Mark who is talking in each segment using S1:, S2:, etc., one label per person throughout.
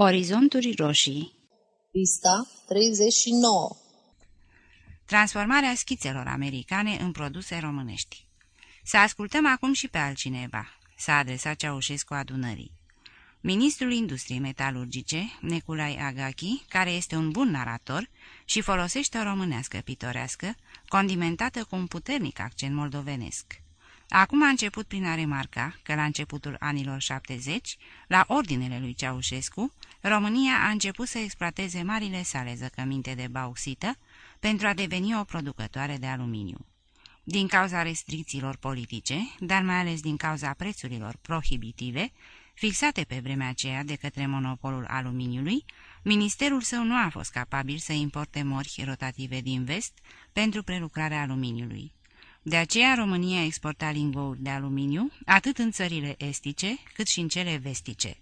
S1: Orizonturi roșii
S2: Pista 39
S1: Transformarea schițelor americane în produse românești Să ascultăm acum și pe altcineva, s-a adresat Ceaușescu adunării. Ministrul Industriei Metalurgice, Neculai Agaki, care este un bun narator și folosește o românească pitorească, condimentată cu un puternic accent moldovenesc. Acum a început prin a remarca că la începutul anilor 70, la ordinele lui Ceaușescu, România a început să exploateze marile sale zăcăminte de bauxită pentru a deveni o producătoare de aluminiu. Din cauza restricțiilor politice, dar mai ales din cauza prețurilor prohibitive, fixate pe vremea aceea de către monopolul aluminiului, ministerul său nu a fost capabil să importe mori rotative din vest pentru prelucrarea aluminiului. De aceea România exporta lingouri de aluminiu atât în țările estice cât și în cele vestice.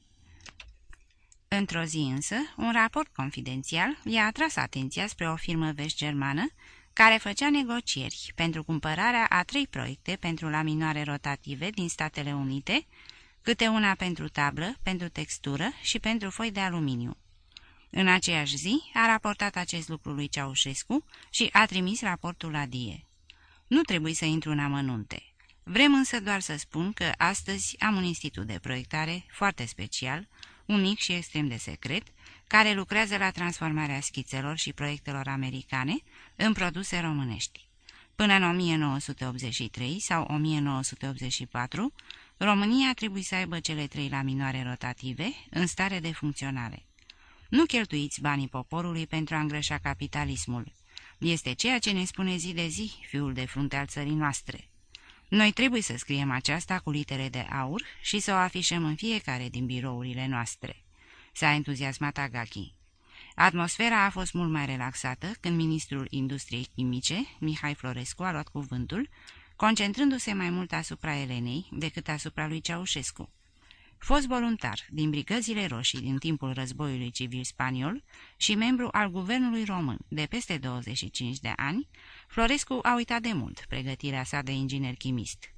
S1: Într-o zi însă, un raport confidențial i-a atras atenția spre o firmă vest-germană care făcea negocieri pentru cumpărarea a trei proiecte pentru laminoare rotative din Statele Unite, câte una pentru tablă, pentru textură și pentru foi de aluminiu. În aceeași zi a raportat acest lucru lui Ceaușescu și a trimis raportul la Die. Nu trebuie să intru în amănunte. Vrem însă doar să spun că astăzi am un institut de proiectare foarte special, unic și extrem de secret, care lucrează la transformarea schițelor și proiectelor americane în produse românești. Până în 1983 sau 1984, România trebuie să aibă cele trei laminoare rotative în stare de funcționare. Nu cheltuiți banii poporului pentru a îngrășa capitalismul. Este ceea ce ne spune zi de zi fiul de frunte al țării noastre. Noi trebuie să scriem aceasta cu litere de aur și să o afișăm în fiecare din birourile noastre. S-a entuziasmat Agaki. Atmosfera a fost mult mai relaxată când ministrul industriei chimice, Mihai Florescu, a luat cuvântul, concentrându-se mai mult asupra Elenei decât asupra lui Ceaușescu. Fost voluntar din Brigăzile Roșii din timpul războiului civil spaniol și membru al guvernului român de peste 25 de ani, Florescu a uitat de mult pregătirea sa de inginer chimist.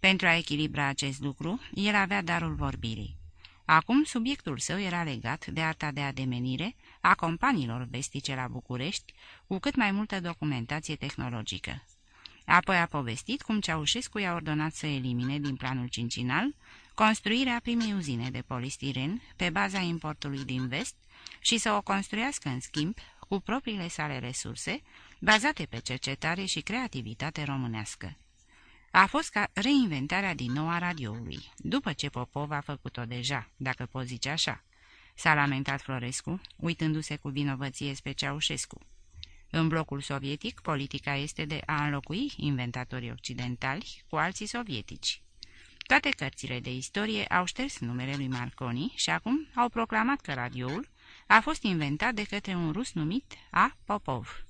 S1: Pentru a echilibra acest lucru, el avea darul vorbirii. Acum subiectul său era legat de arta de ademenire a companiilor vestice la București, cu cât mai multă documentație tehnologică. Apoi a povestit cum Ceaușescu i-a ordonat să elimine din planul cincinal construirea primei uzine de polistiren pe baza importului din vest și să o construiască în schimb cu propriile sale resurse, bazate pe cercetare și creativitate românească. A fost ca reinventarea din nou a radioului, după ce Popov a făcut-o deja, dacă pot zice așa. S-a lamentat Florescu, uitându-se cu vinovăție spre Ceaușescu. În blocul sovietic, politica este de a înlocui inventatorii occidentali cu alții sovietici. Toate cărțile de istorie au șters numele lui Marconi și acum au proclamat că radioul a fost inventat de către un rus numit A. Popov.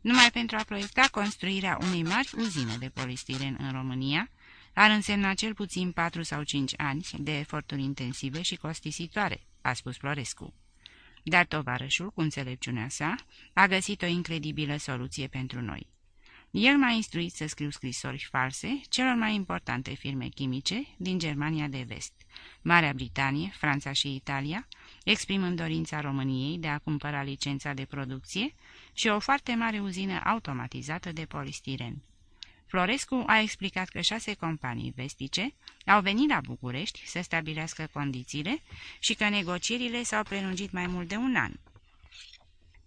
S1: Numai pentru a proiecta construirea unei mari uzine de polistiren în România, ar însemna cel puțin 4 sau 5 ani de eforturi intensive și costisitoare, a spus Florescu. Dar tovarășul, cu înțelepciunea sa, a găsit o incredibilă soluție pentru noi. El m-a instruit să scriu scrisori false celor mai importante firme chimice din Germania de Vest, Marea Britanie, Franța și Italia, exprimând dorința României de a cumpăra licența de producție și o foarte mare uzină automatizată de polistiren. Florescu a explicat că șase companii vestice au venit la București să stabilească condițiile și că negocierile s-au prelungit mai mult de un an.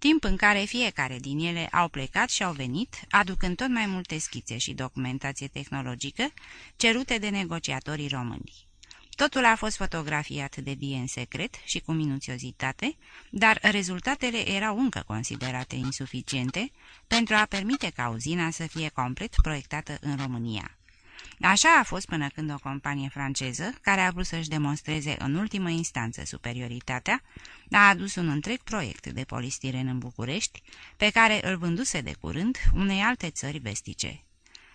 S1: Timp în care fiecare din ele au plecat și au venit, aducând tot mai multe schițe și documentație tehnologică cerute de negociatorii români. Totul a fost fotografiat de die în secret și cu minuțiozitate, dar rezultatele erau încă considerate insuficiente pentru a permite ca uzina să fie complet proiectată în România. Așa a fost până când o companie franceză, care a vrut să-și demonstreze în ultimă instanță superioritatea, a adus un întreg proiect de polistiren în București, pe care îl vânduse de curând unei alte țări vestice.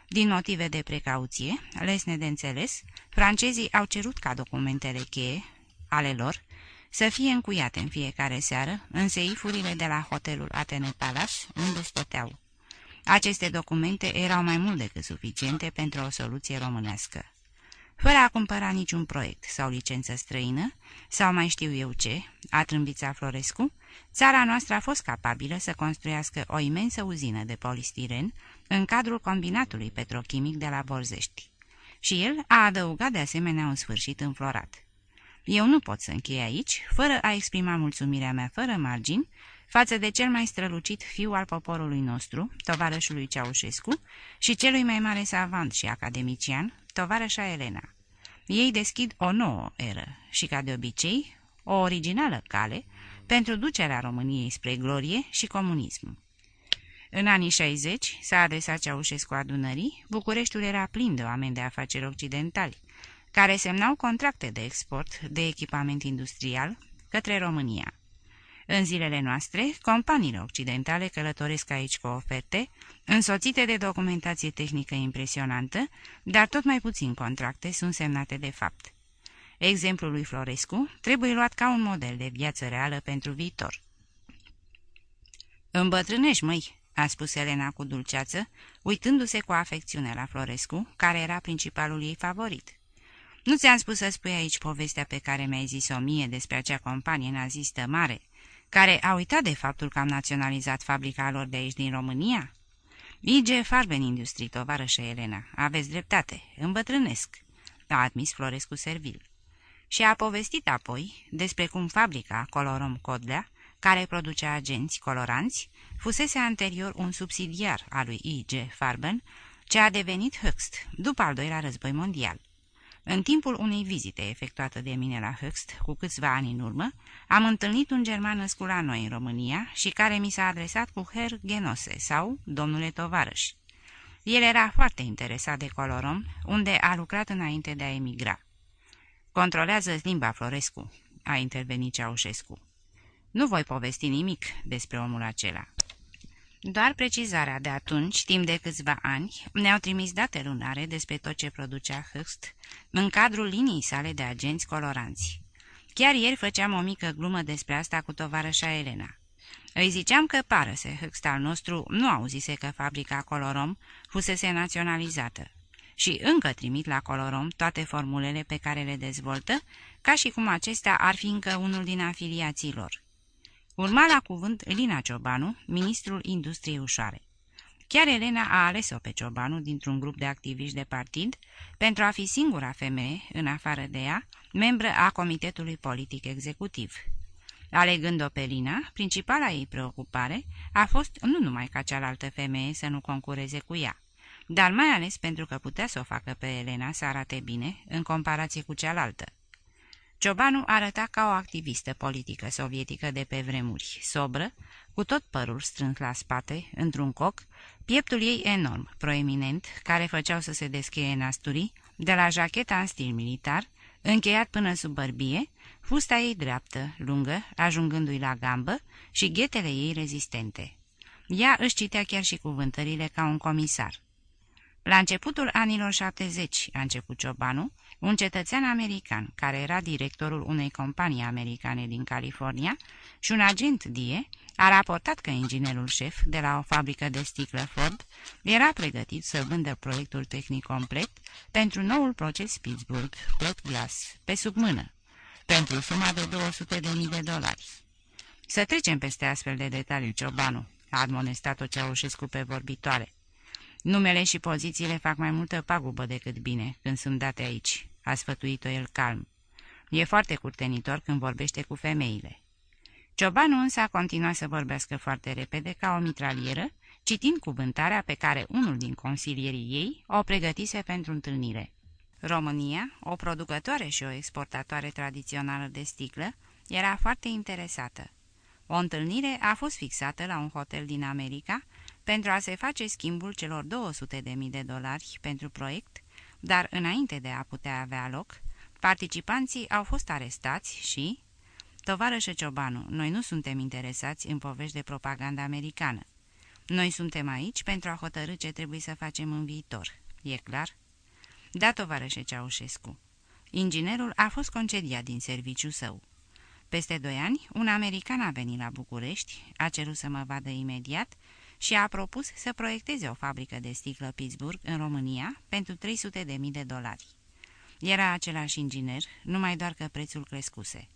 S1: Din motive de precauție, lesne de înțeles, francezii au cerut ca documentele cheie ale lor să fie încuiate în fiecare seară în seifurile de la hotelul Atene Palace, unde stăteau. Aceste documente erau mai mult decât suficiente pentru o soluție românească. fără a cumpăra niciun proiect sau licență străină, sau mai știu eu ce, a trâmbița Florescu, țara noastră a fost capabilă să construiască o imensă uzină de polistiren în cadrul combinatului petrochimic de la Borzești. Și el a adăugat de asemenea un sfârșit înflorat. Eu nu pot să închei aici, fără a exprima mulțumirea mea fără margini, față de cel mai strălucit fiu al poporului nostru, tovarășului Ceaușescu, și celui mai mare savant și academician, tovarășa Elena. Ei deschid o nouă eră și, ca de obicei, o originală cale pentru ducerea României spre glorie și comunism. În anii 60 s-a adresat Ceaușescu adunării, Bucureștiul era plin de oameni de afaceri occidentali, care semnau contracte de export de echipament industrial către România. În zilele noastre, companiile occidentale călătoresc aici cu oferte, însoțite de documentație tehnică impresionantă, dar tot mai puțin contracte sunt semnate de fapt. Exemplul lui Florescu trebuie luat ca un model de viață reală pentru viitor. Îmbătrânești, măi, a spus Elena cu dulceață, uitându-se cu afecțiune la Florescu, care era principalul ei favorit. Nu ți-am spus să spui aici povestea pe care mi-ai zis-o mie despre acea companie nazistă mare, care a uitat de faptul că am naționalizat fabrica lor de aici din România? IG Farben Industrie, tovarășă Elena, aveți dreptate, îmbătrânesc, a admis Florescu servil. Și a povestit apoi despre cum fabrica Colorom Codlea, care producea agenți coloranți, fusese anterior un subsidiar al lui IG Farben, ce a devenit Höchst după al doilea război mondial. În timpul unei vizite efectuate de mine la Höchst, cu câțiva ani în urmă, am întâlnit un german născut la noi în România și care mi s-a adresat cu Herr Genose sau domnule tovarăș. El era foarte interesat de Colorom, unde a lucrat înainte de a emigra. Controlează limba Florescu, a intervenit Ceaușescu. Nu voi povesti nimic despre omul acela. Doar precizarea de atunci, timp de câțiva ani, ne-au trimis date lunare despre tot ce producea Hâxt în cadrul liniei sale de agenți coloranți. Chiar ieri făceam o mică glumă despre asta cu tovarășa Elena. Îi ziceam că parăse Hâxt al nostru nu auzise că fabrica Colorom fusese naționalizată și încă trimit la Colorom toate formulele pe care le dezvoltă, ca și cum acestea ar fi încă unul din afiliații lor. Urma la cuvânt Lina Ciobanu, ministrul industriei ușoare. Chiar Elena a ales-o pe Ciobanu dintr-un grup de activiști de partid pentru a fi singura femeie, în afară de ea, membră a Comitetului Politic Executiv. Alegând-o pe Lina, principala ei preocupare a fost nu numai ca cealaltă femeie să nu concureze cu ea, dar mai ales pentru că putea să o facă pe Elena să arate bine în comparație cu cealaltă. Ciobanu arăta ca o activistă politică sovietică de pe vremuri, sobră, cu tot părul strâns la spate, într-un coc, pieptul ei enorm, proeminent, care făceau să se descheie nasturii, de la jacheta în stil militar, încheiat până sub bărbie, fusta ei dreaptă, lungă, ajungându-i la gambă și ghetele ei rezistente. Ea își citea chiar și cuvântările ca un comisar. La începutul anilor 70 a început Ciobanu, un cetățean american care era directorul unei companii americane din California și un agent DIE a raportat că inginerul șef de la o fabrică de sticlă Ford era pregătit să vândă proiectul tehnic complet pentru noul proces Pittsburgh Plot Glass pe submână, pentru suma de 200.000 de dolari. Să trecem peste astfel de detalii, Ciobanu, a admonestat-o Ceaușescu pe vorbitoare. Numele și pozițiile fac mai multă pagubă decât bine când sunt date aici, a sfătuit-o el calm. E foarte curtenitor când vorbește cu femeile. Ciobanu însă a continuat să vorbească foarte repede ca o mitralieră, citind cuvântarea pe care unul din consilierii ei o pregătise pentru întâlnire. România, o producătoare și o exportatoare tradițională de sticlă, era foarte interesată. O întâlnire a fost fixată la un hotel din America, pentru a se face schimbul celor 200.000 de dolari pentru proiect, dar înainte de a putea avea loc, participanții au fost arestați și... Tovarășă Ciobanu, noi nu suntem interesați în povești de propaganda americană. Noi suntem aici pentru a hotărâ ce trebuie să facem în viitor. E clar? Da, tovarășe Ceaușescu. Inginerul a fost concediat din serviciu său. Peste doi ani, un american a venit la București, a cerut să mă vadă imediat și a propus să proiecteze o fabrică de sticlă Pittsburgh în România pentru 300.000 de dolari. Era același inginer, numai doar că prețul crescuse.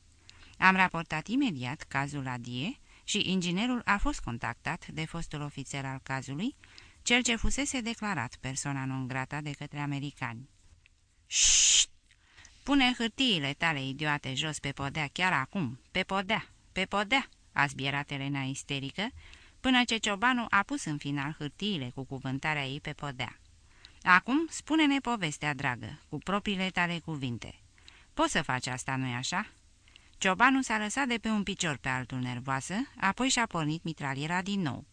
S1: Am raportat imediat cazul la DIE și inginerul a fost contactat de fostul ofițer al cazului, cel ce fusese declarat persoana non grata de către americani. Șșt! Pune hârtiile tale idiote jos pe podea chiar acum, pe podea, pe podea, a zbierat Elena isterică, până ce ciobanul a pus în final hârtiile cu cuvântarea ei pe podea. Acum spune-ne povestea, dragă, cu propriile tale cuvinte. Poți să faci asta, nu-i așa?" Ciobanul s-a lăsat de pe un picior pe altul nervoasă, apoi și-a pornit mitraliera din nou.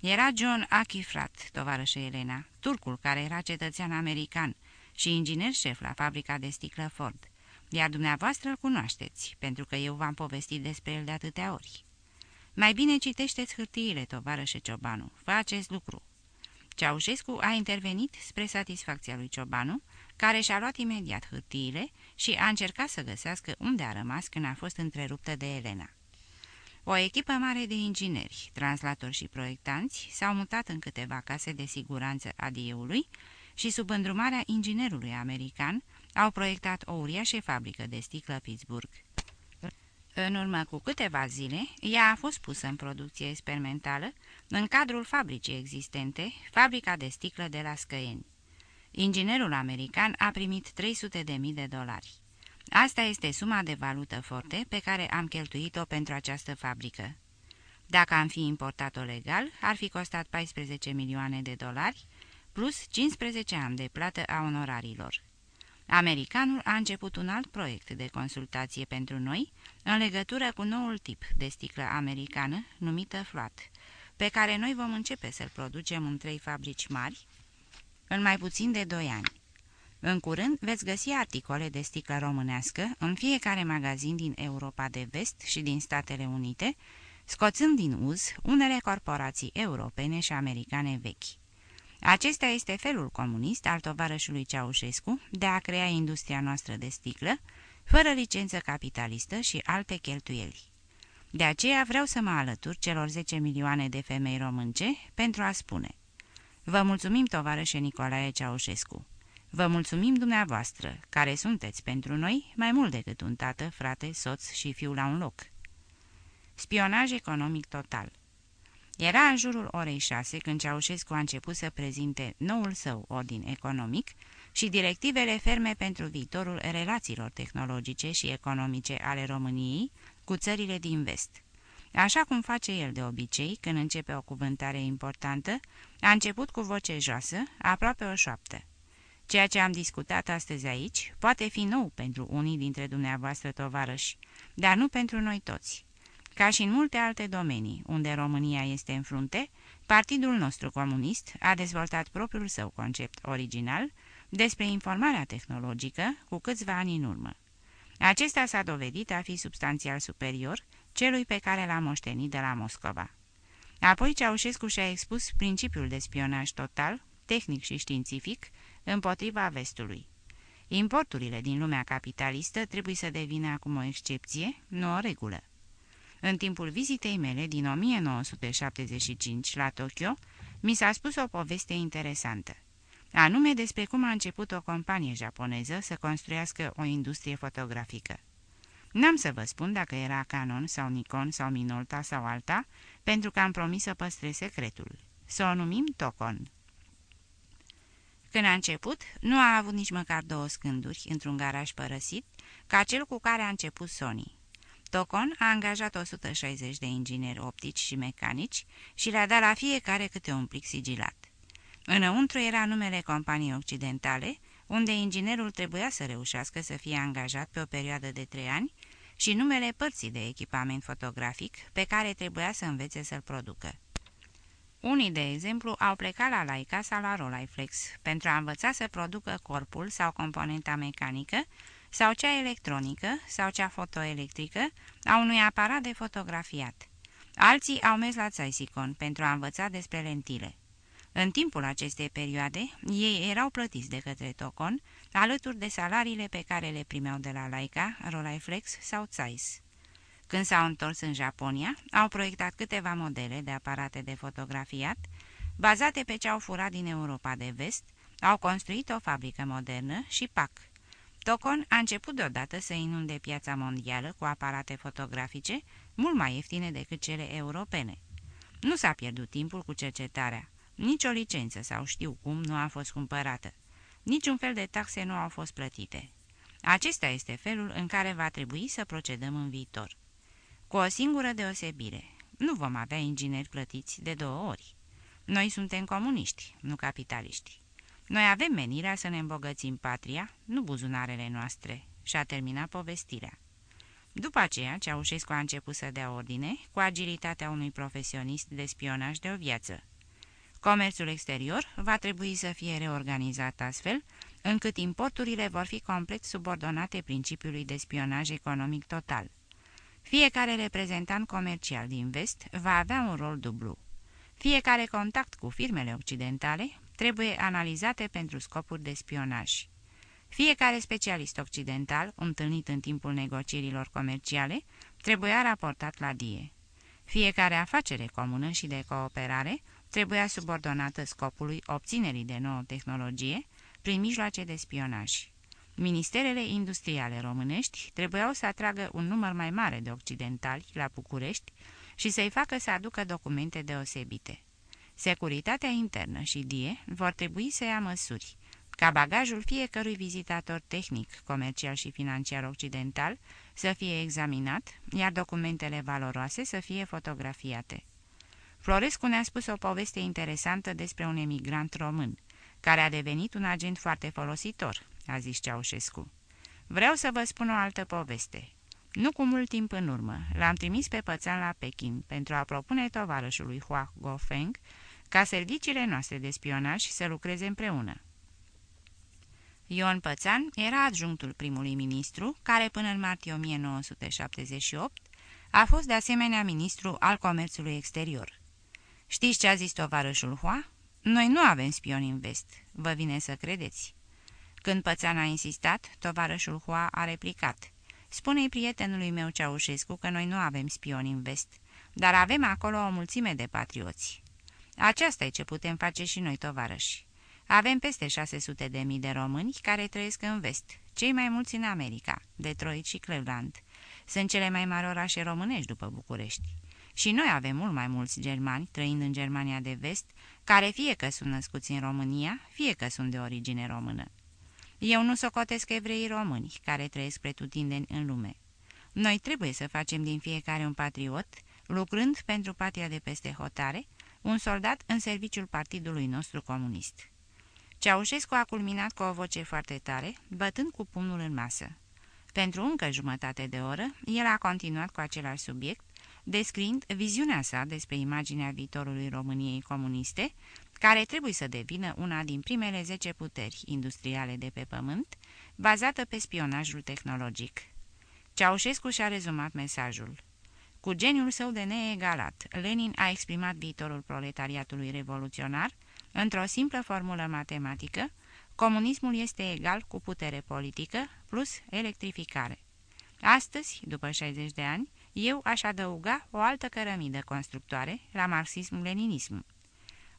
S1: Era John Achifrat, tovarășă Elena, turcul care era cetățean american și inginer șef la fabrica de sticlă Ford, iar dumneavoastră îl cunoașteți, pentru că eu v-am povestit despre el de atâtea ori. Mai bine citește-ți hârtiile, tovarășe Ciobanu, fă acest lucru. Ceaușescu a intervenit spre satisfacția lui Ciobanu, care și-a luat imediat hârtiile și a încercat să găsească unde a rămas când a fost întreruptă de Elena. O echipă mare de ingineri, translatori și proiectanți s-au mutat în câteva case de siguranță a dieului și sub îndrumarea inginerului american au proiectat o uriașă fabrică de sticlă Pittsburgh. În urmă cu câteva zile, ea a fost pusă în producție experimentală în cadrul fabricii existente, fabrica de sticlă de la Scăieni. Inginerul american a primit 300.000 de dolari. Asta este suma de valută forte pe care am cheltuit-o pentru această fabrică. Dacă am fi importat-o legal, ar fi costat 14 milioane de dolari, plus 15 ani de plată a onorarilor. Americanul a început un alt proiect de consultație pentru noi în legătură cu noul tip de sticlă americană numită Flat, pe care noi vom începe să-l producem în trei fabrici mari în mai puțin de 2 ani. În curând veți găsi articole de sticlă românească în fiecare magazin din Europa de Vest și din Statele Unite, scoțând din uz unele corporații europene și americane vechi. Acesta este felul comunist al tovarășului Ceaușescu de a crea industria noastră de sticlă, fără licență capitalistă și alte cheltuieli. De aceea vreau să mă alătur celor 10 milioane de femei românce pentru a spune Vă mulțumim, tovarășe Nicolae Ceaușescu. Vă mulțumim dumneavoastră, care sunteți pentru noi mai mult decât un tată, frate, soț și fiu la un loc. Spionaj economic total Era în jurul orei șase când Ceaușescu a început să prezinte noul său ordin economic și directivele ferme pentru viitorul relațiilor tehnologice și economice ale României cu țările din vest. Așa cum face el de obicei când începe o cuvântare importantă, a început cu voce joasă, aproape o șoaptă. Ceea ce am discutat astăzi aici poate fi nou pentru unii dintre dumneavoastră tovarăși, dar nu pentru noi toți. Ca și în multe alte domenii unde România este în frunte, Partidul nostru comunist a dezvoltat propriul său concept original despre informarea tehnologică cu câțiva ani în urmă. Acesta s-a dovedit a fi substanțial superior celui pe care l-a moștenit de la Moscova. Apoi Ceaușescu și-a expus principiul de spionaj total, tehnic și științific, împotriva vestului. Importurile din lumea capitalistă trebuie să devină acum o excepție, nu o regulă. În timpul vizitei mele din 1975 la Tokyo, mi s-a spus o poveste interesantă, anume despre cum a început o companie japoneză să construiască o industrie fotografică. N-am să vă spun dacă era Canon sau Nikon sau Minolta sau alta, pentru că am promis să păstrez secretul. Să o numim Tocon. Când a început, nu a avut nici măcar două scânduri într-un garaj părăsit, ca cel cu care a început Sony. Tocon a angajat 160 de ingineri optici și mecanici și le-a dat la fiecare câte un plic sigilat. Înăuntru era numele companiei occidentale, unde inginerul trebuia să reușească să fie angajat pe o perioadă de trei ani și numele părții de echipament fotografic pe care trebuia să învețe să-l producă. Unii, de exemplu, au plecat la Leica sau la Rolleiflex pentru a învăța să producă corpul sau componenta mecanică sau cea electronică sau cea fotoelectrică a unui aparat de fotografiat. Alții au mers la Țaisicon pentru a învăța despre lentile. În timpul acestei perioade, ei erau plătiți de către Tocon, alături de salariile pe care le primeau de la Laika, Rolleiflex sau Zeiss. Când s-au întors în Japonia, au proiectat câteva modele de aparate de fotografiat, bazate pe ce au furat din Europa de vest, au construit o fabrică modernă și PAC. Tocon a început deodată să inunde piața mondială cu aparate fotografice mult mai ieftine decât cele europene. Nu s-a pierdut timpul cu cercetarea. Nici o licență sau știu cum nu a fost cumpărată. Niciun fel de taxe nu au fost plătite. Acesta este felul în care va trebui să procedăm în viitor. Cu o singură deosebire. Nu vom avea ingineri plătiți de două ori. Noi suntem comuniști, nu capitaliști. Noi avem menirea să ne îmbogățim patria, nu buzunarele noastre, și-a terminat povestirea. După aceea, Ceaușescu a început să dea ordine, cu agilitatea unui profesionist de spionaj de o viață. Comerțul exterior va trebui să fie reorganizat astfel, încât importurile vor fi complet subordonate principiului de spionaj economic total. Fiecare reprezentant comercial din vest va avea un rol dublu. Fiecare contact cu firmele occidentale trebuie analizate pentru scopuri de spionaj. Fiecare specialist occidental, întâlnit în timpul negocierilor comerciale, trebuia raportat la DIE. Fiecare afacere comună și de cooperare trebuia subordonată scopului obținerii de nouă tehnologie prin mijloace de spionaj. Ministerele industriale românești trebuiau să atragă un număr mai mare de occidentali la București și să-i facă să aducă documente deosebite. Securitatea internă și DIE vor trebui să ia măsuri, ca bagajul fiecărui vizitator tehnic, comercial și financiar occidental să fie examinat, iar documentele valoroase să fie fotografiate. Florescu ne-a spus o poveste interesantă despre un emigrant român, care a devenit un agent foarte folositor, a zis Ceaușescu. Vreau să vă spun o altă poveste. Nu cu mult timp în urmă, l-am trimis pe pățan la Pekin pentru a propune tovarășului Hua Gofeng ca serviciile noastre de spionaj să lucreze împreună. Ion Pățan era adjunctul primului ministru, care până în martie 1978 a fost de asemenea ministru al comerțului exterior. Știți ce a zis tovarășul Hua? Noi nu avem spioni în vest, vă vine să credeți. Când Pățan a insistat, tovarășul Hua a replicat. Spune-i prietenului meu Ceaușescu că noi nu avem spioni în vest, dar avem acolo o mulțime de patrioți. Aceasta e ce putem face și noi, tovarăși. Avem peste 600 de mii de români care trăiesc în vest, cei mai mulți în America, Detroit și Cleveland. Sunt cele mai mari orașe românești după București. Și noi avem mult mai mulți germani trăind în Germania de vest, care fie că sunt născuți în România, fie că sunt de origine română. Eu nu socotesc evreii români, care trăiesc pretutindeni în lume. Noi trebuie să facem din fiecare un patriot, lucrând pentru patria de peste hotare, un soldat în serviciul partidului nostru comunist. Ceaușescu a culminat cu o voce foarte tare, bătând cu pumnul în masă. Pentru încă jumătate de oră, el a continuat cu același subiect, descriind viziunea sa despre imaginea viitorului României comuniste, care trebuie să devină una din primele zece puteri industriale de pe pământ, bazată pe spionajul tehnologic. Ceaușescu și-a rezumat mesajul. Cu geniul său de neegalat, Lenin a exprimat viitorul proletariatului revoluționar într-o simplă formulă matematică, comunismul este egal cu putere politică plus electrificare. Astăzi, după 60 de ani, eu aș adăuga o altă cărămidă constructoare la marxism-leninism.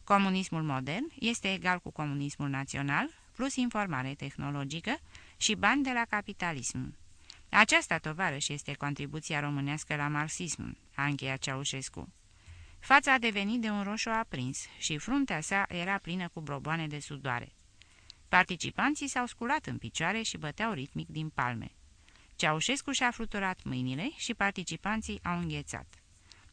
S1: Comunismul modern este egal cu comunismul național plus informare tehnologică și bani de la capitalism. Aceasta, tovarăși, este contribuția românească la marxism, a încheiat Ceaușescu. Fața a devenit de un roșu aprins și fruntea sa era plină cu broboane de sudoare. Participanții s-au sculat în picioare și băteau ritmic din palme. Ceaușescu și-a fluturat mâinile și participanții au înghețat.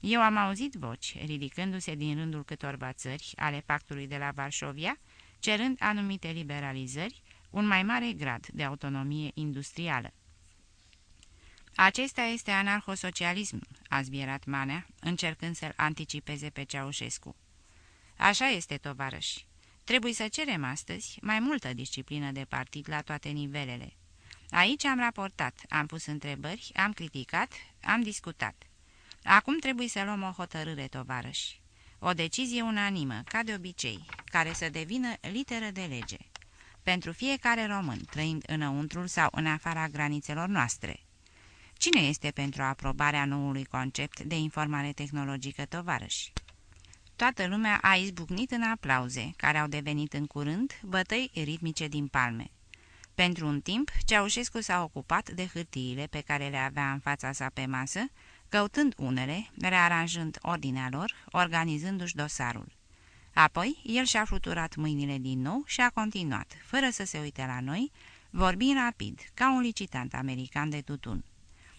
S1: Eu am auzit voci, ridicându-se din rândul câtorva țări ale pactului de la Varșovia, cerând anumite liberalizări, un mai mare grad de autonomie industrială. Acesta este anarhosocialism, a zbierat Manea, încercând să-l anticipeze pe Ceaușescu. Așa este, tovarăși. Trebuie să cerem astăzi mai multă disciplină de partid la toate nivelele. Aici am raportat, am pus întrebări, am criticat, am discutat. Acum trebuie să luăm o hotărâre, tovarăși. O decizie unanimă, ca de obicei, care să devină literă de lege. Pentru fiecare român, trăind înăuntrul sau în afara granițelor noastre. Cine este pentru aprobarea noului concept de informare tehnologică, tovarăși? Toată lumea a izbucnit în aplauze, care au devenit în curând bătăi ritmice din palme. Pentru un timp, Ceaușescu s-a ocupat de hârtiile pe care le avea în fața sa pe masă, căutând unele, rearanjând ordinea lor, organizându-și dosarul. Apoi, el și-a fluturat mâinile din nou și a continuat, fără să se uite la noi, vorbind rapid, ca un licitant american de tutun.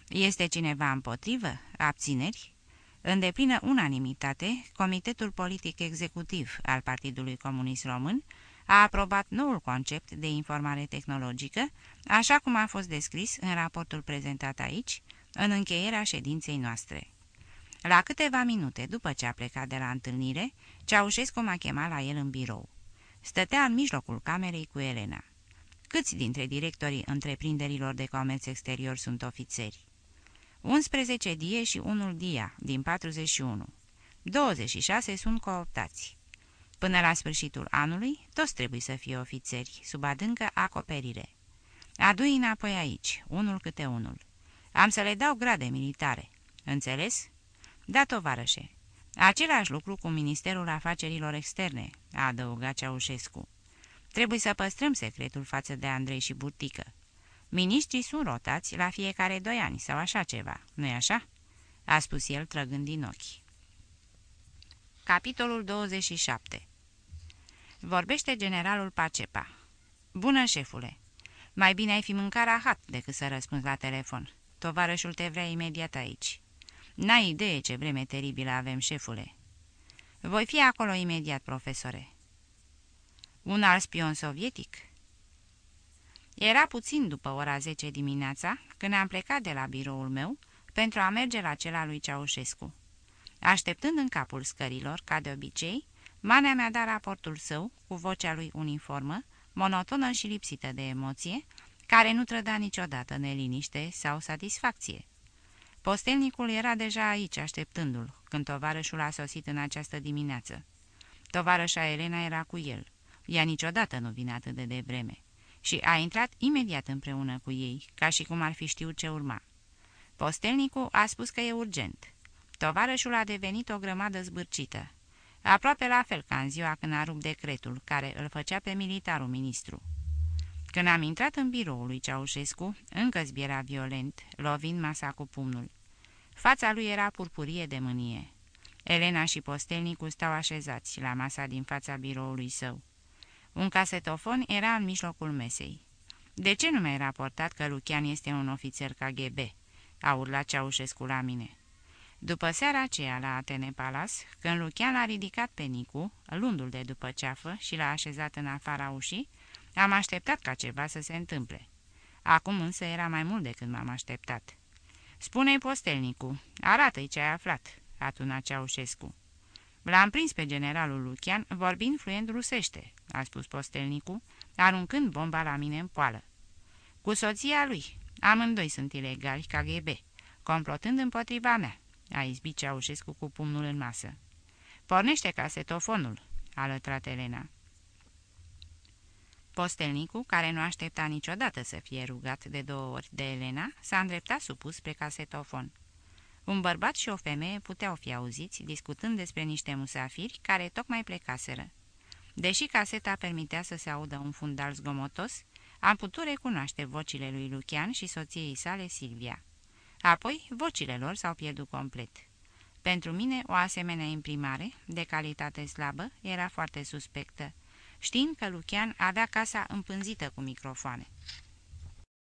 S1: Este cineva împotrivă? Abțineri? În deplină unanimitate, Comitetul Politic Executiv al Partidului Comunist Român a aprobat noul concept de informare tehnologică, așa cum a fost descris în raportul prezentat aici, în încheierea ședinței noastre. La câteva minute după ce a plecat de la întâlnire, Ceaușescu m-a chemat la el în birou. Stătea în mijlocul camerei cu Elena. Câți dintre directorii întreprinderilor de comerț exterior sunt ofițeri? 11 die și 1 dia din 41. 26 sunt cooptați. Până la sfârșitul anului, toți trebuie să fie ofițeri, sub adâncă acoperire. Adui înapoi aici, unul câte unul. Am să le dau grade militare. Înțeles? Da, tovarășe. Același lucru cu Ministerul Afacerilor Externe, a adăugat Ceaușescu. Trebuie să păstrăm secretul față de Andrei și Burtică. Miniștrii sunt rotați la fiecare doi ani sau așa ceva, nu-i așa?" a spus el trăgând din ochi. Capitolul 27 Vorbește generalul Pacepa. Bună, șefule! Mai bine ai fi mâncat rahat decât să răspunzi la telefon. Tovarășul te vrea imediat aici. N-ai idee ce vreme teribilă avem, șefule. Voi fi acolo imediat, profesore. Un alt spion sovietic? Era puțin după ora 10 dimineața, când am plecat de la biroul meu pentru a merge la cel al lui Ceaușescu. Așteptând în capul scărilor, ca de obicei, Manea mi-a dat raportul său, cu vocea lui uniformă, monotonă și lipsită de emoție, care nu trăda niciodată neliniște sau satisfacție. Postelnicul era deja aici, așteptându-l, când tovarășul a sosit în această dimineață. Tovarășa Elena era cu el. Ea niciodată nu vine atât de devreme și a intrat imediat împreună cu ei, ca și cum ar fi știut ce urma. Postelnicul a spus că e urgent. Tovarășul a devenit o grămadă zbârcită, aproape la fel ca în ziua când a rupt decretul, care îl făcea pe militarul ministru. Când am intrat în biroul lui Ceaușescu, încă zbiera violent, lovind masa cu pumnul. Fața lui era purpurie de mânie. Elena și postelnicul stau așezați la masa din fața biroului său. Un casetofon era în mijlocul mesei. De ce nu mi-ai raportat că Lucian este un ofițer KGB?" a urlat Ceaușescu la mine. După seara aceea la Atene Palas, când Lucian l-a ridicat pe Nicu, lundul de după ceafă și l-a așezat în afara ușii, am așteptat ca ceva să se întâmple. Acum însă era mai mult decât m-am așteptat. Spune-i postelnicu, arată-i ce ai aflat, atuna Ceaușescu. L-am prins pe generalul Lucian vorbind fluent rusește, a spus postelnicu, aruncând bomba la mine în poală. Cu soția lui, amândoi sunt ilegali KGB, complotând împotriva mea, a izbit Ceaușescu cu pumnul în masă. Pornește casetofonul, a lătrat Elena. Postelnicul, care nu aștepta niciodată să fie rugat de două ori de Elena, s-a îndreptat supus spre casetofon. Un bărbat și o femeie puteau fi auziți discutând despre niște musafiri care tocmai plecaseră. Deși caseta permitea să se audă un fundal zgomotos, am putut recunoaște vocile lui Lucian și soției sale Silvia. Apoi, vocile lor s-au pierdut complet. Pentru mine, o asemenea imprimare, de calitate slabă, era foarte suspectă, știind că Lucian avea casa împânzită cu microfoane.